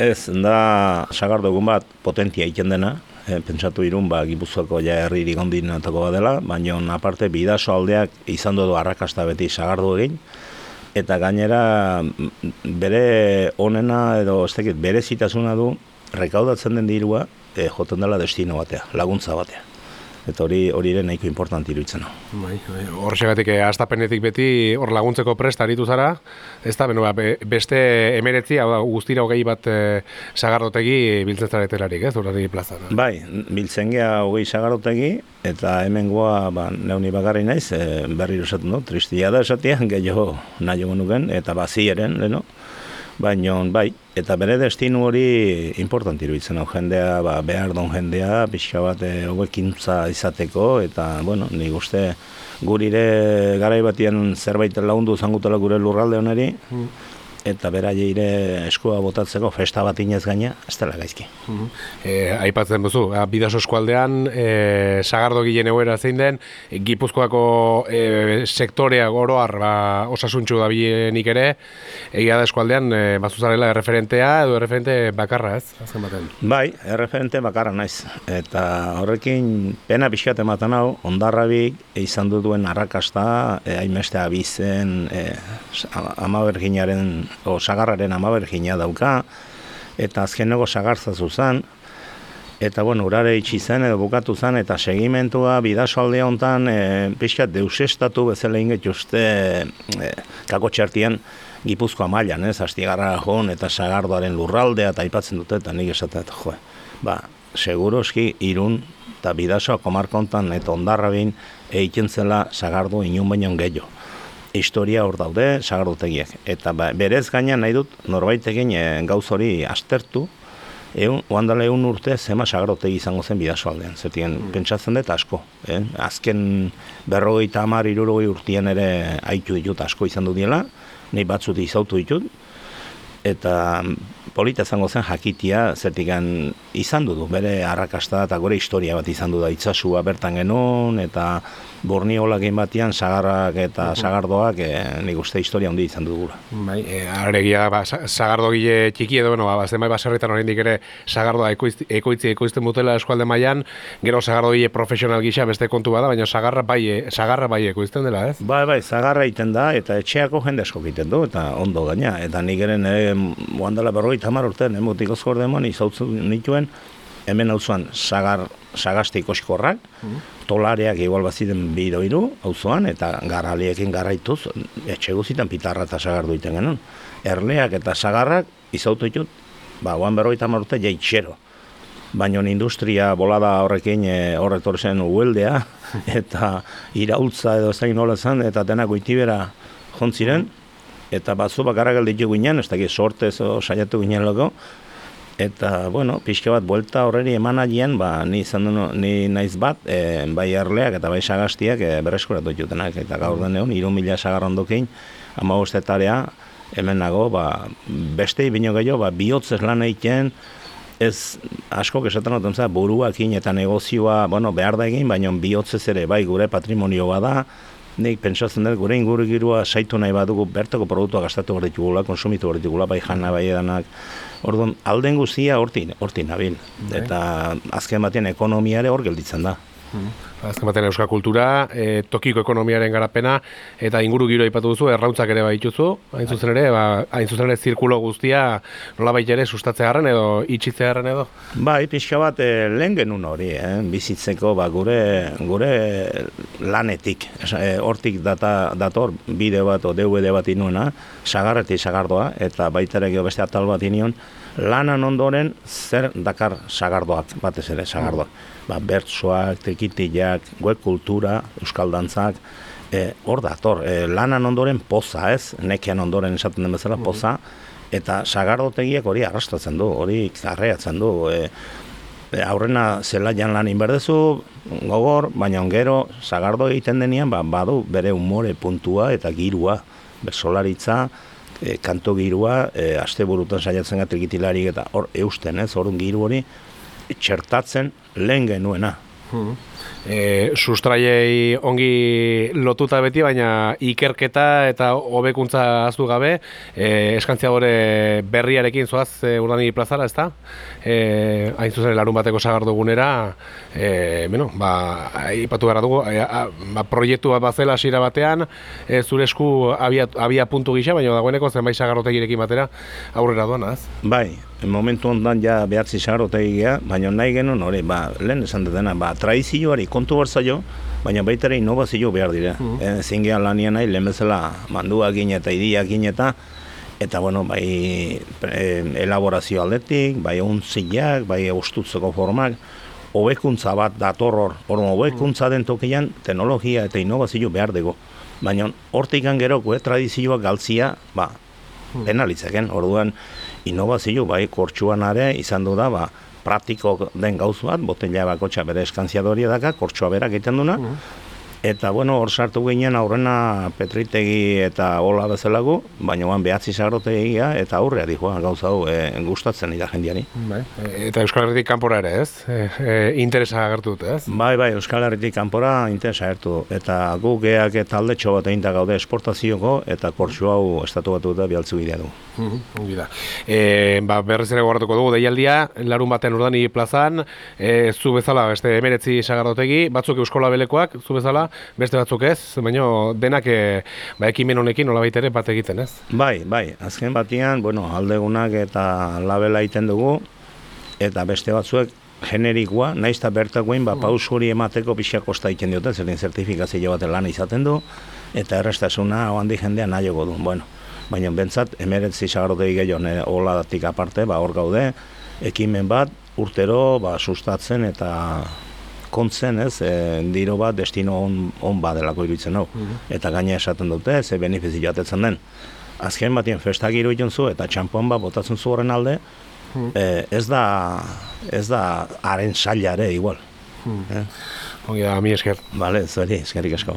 Ez, da sagardo egun bat potentia egiten dena, e, pentsatu irun, ba, gipuzkoako ja herririk ondinatako badela, baina aparte bidaso aldeak izan du arrakasta beti sagardo egin, eta gainera bere onena edo ez dakit, bere zitasuna du, rekaudatzen den dirua, e, joten dela destino batea, laguntza batea eta hori hori ere nahiko importante iruditzen bai, bai, Horrexegatik eh, astapenetik beti hor laguntzeko prest aritu zara, ez da, beno, ba, beste emeretzi, hau da, guztira hogei bat e, sagardotegi biltzen zaretelarik, ez, horari plaza. Bai, biltzen gea hogei sagardotegi, eta hemen goa, ba, neuni bakarri naiz, e, berri esaten du, tristia da esatia, gehiago nahi nuken, eta bazieren, leno, Baina, bai, eta bere destinu hori importanti iruditzen hau jendea, ba, behar don jendea, pixka bat eh, hobekintza izateko, eta, bueno, nik uste gurire garaibatien zerbait lagundu zangutela gure lurralde honeri, mm eta beraieire eskua botatzeko festa bat inez gaina, ez dela gaizki. E, aipatzen duzu, bidaso eskualdean, e, sagardo gilen egoera zein den, gipuzkoako e, sektorea goroar ba, osasuntxu da bienik ere, egia da eskualdean, e, bazuzarela erreferentea edo erreferente bakarra ez, azken baten? Bai, erreferente bakarra naiz, eta horrekin pena pixkat ematen hau, ondarrabik izan duen arrakasta, e, hainbeste abizen, e, amaberginaren o sagarraren amabergina dauka, eta azkeneko sagartza zuzan, eta bueno, urare itxi zen edo bukatu zen, eta segimentua bidaso alde honetan e, pixkat deusestatu bezala inget uste e, kako txartian gipuzkoa mailan, ez, astigarra hon eta sagardoaren lurraldea eta aipatzen dute, eta nik esatea, joe, ba, seguroski irun eta bidasoa komarkontan eta ondarra bin egiten zela sagardo inun baino gehiago historia hor daude sagardotegiek. Eta ba, berez gaina nahi dut norbait egin e, gauz hori astertu, egun, oandala egun urte zema sagardotegi izango zen bidaso aldean. Zertien, mm. pentsatzen dut asko. Eh? Azken berrogei eta amar irurogei urtien ere haitu ditut asko izan du diela, nahi batzut izautu ditut, eta polita izango zen jakitia zertikan izan du bere arrakasta eta gore historia bat izan du da itzasua bertan genuen eta borniolak batean sagarrak eta sagardoak e, nik uste historia handi izan dugula. Bai, e, aregia ba, sagardo gile txiki edo, bueno, ba, zenbait baserritan oraindik ere sagardoa ekoizti, ekoitzi ekoizten mutela eskualde mailan gero sagardo gile profesional gisa beste kontu bada, baina sagarra bai, e, sagarra bai ekoizten dela, ez? Bai, bai, sagarra egiten da, eta etxeako jende asko egiten du, eta ondo gaina, eta nik ere nire muandela berroi tamar urte, nire mutiko zkorde eman, nituen, hemen hau sagar, sagazte ikoskorrak, mm tolareak igual baziten biro iru, auzoan eta garraliekin garraituz, etxe guzitan pitarra eta sagardu iten genuen. Erleak eta sagarrak izautu ditut, ba, oan berroita marute jaitxero. Baina industria bolada horrekin e, horretor zen ueldea, eta iraultza edo zain nola zen, eta denak goitibera jontziren, eta batzu bakarra galditu ginen, ez dakit sortez o saiatu ginen loko, eta bueno, pixka bat buelta horreri eman adien, ba, ni izan du, ni naiz bat, e, bai erleak eta bai sagastiak e, berreskuratu jutenak, eta gaur den egun, iru mila sagarrondokin, ama ustetarea, hemen nago, ba, beste bino gehiago, ba, bihotzez lan egiten, ez asko esaten dut, za, buruakin eta negozioa, bueno, behar da egin, baina bihotzez ere, bai, gure patrimonio bada, nik pentsatzen dut, gure inguru girua saitu nahi badugu, bertako produktua gastatu hor ditugula, konsumitu hor ditugula, bai jana, bai edanak, Orduan, alden guztia hortin, hortin nabil. Bai. Eta azken batean ekonomiare hor gelditzen da. Hmm. Azken batean euskal kultura, e, tokiko ekonomiaren garapena, eta inguru giro ipatu duzu, errauntzak ere baituzu, hain zuzen ere, ba, hain zuzen ere zirkulo guztia nola baita ere sustatzearen edo itxitzearen edo? Bai, pixka bat e, lehen genuen hori, eh? bizitzeko ba, gure, gure lanetik, e, hortik data, dator bideo bat o DVD bat inuena, sagarretik sagardoa, eta baita ere beste atal bat inion, lanan ondoren zer dakar sagardoak, batez ere sagardoak. Ba, bertsoak, tekitiak, web kultura, euskal dantzak, e, hor da, tor, e, lanan ondoren poza, ez? Nekean ondoren esaten den bezala poza, eta sagardotegiak hori arrastatzen du, hori arreatzen du. E, e, aurrena zela jan lan inberdezu, gogor, baina ongero, sagardo egiten denean, ba, badu bere umore puntua eta girua, besolaritza, e, kanto girua, e, aste burutan saiatzen gati eta hor eusten ez, hor giru hori, txertatzen lehen genuena. Hmm. E, sustraiei ongi lotuta beti, baina ikerketa eta hobekuntza aztu gabe, e, eskantzia gore berriarekin zoaz e, urdani plazara, ez da? E, hain zuzen, larun bateko sagardugunera, e, bueno, ba, ipatu gara dugu, e, a, ba, proiektu bat bazela hasiera batean, e, zure esku abia, abia puntu gisa, baina dagoeneko zenbait sagarrotegirekin batera aurrera doana, ez? Bai, momentu ondan ja behatzi sagarrotegia, baina nahi genuen hori, ba, lehen esan dena, ba, tradizioari kontu barzaio, baina baita ere innovazio behar dira. Mm -hmm. e, Zingean lanian nahi, lehen bezala mandua gine eta idia eta eta bueno, bai e, elaborazio aldetik, bai untziak, bai ustutzeko formak, hobekuntza bat dator hor, hor hobekuntza den tokian, teknologia eta innovazio behar dugu. Baina hortik geroko, eh, tradizioa galtzia, ba, penalitzaken, orduan, innovazio bai kortxuan are izan du da, ba, praktiko den gauz bat, botella bakotxa bere eskantziadoria daka, kortxua berak egiten duna, Eta, bueno, hor sartu ginen aurrena petritegi eta hola bezalagu, baina oan behatzi sagrotegia eta aurrea dihoa gauza hau e, gustatzen ida jendiari. Bai. Eta Euskal Herritik kanpora ere, ez? E, e, interesa agertu ez? Bai, bai, Euskal Herritik kanpora interesa agertu. Eta gu geak eta alde bat egin gaude esportazioko eta kortsu hau estatu batu eta bialtzu bidea du. Mm da. E, ba, berriz ere gogoratuko dugu, deialdia, larun batean urdani plazan, e, zu bezala, beste emeretzi sagarrotegi, batzuk Euskola Belekoak, zu bezala, beste batzuk ez, baina denak e, ba, ekimen honekin nola ere bat egiten ez? Bai, bai, azken batian, bueno, aldegunak eta labela egiten dugu, eta beste batzuek generikoa, naiz eta bertakoin, ba, mm. paus hori emateko pixak kosta egiten diote, zerin zertifikazio bat lan izaten du, eta errestasuna handi jendea nahi du. Bueno, baina bentsat, emeretzi zagarrote gehiago, hola datik aparte, ba, hor gaude, ekimen bat, urtero, ba, sustatzen eta kontzen, ez, e, diro bat destino on, on badelako iruditzen hau. Mhm. Eta gaina esaten dute, ze benefizi joatetzen den. Azken batien festak iruditzen zu, eta txampon bat botatzen zu horren alde, mhm. e, ez da, ez da haren sailare igual. Hmm. Eh? Ongi da, mi esker. Bale, zari, eskerik asko.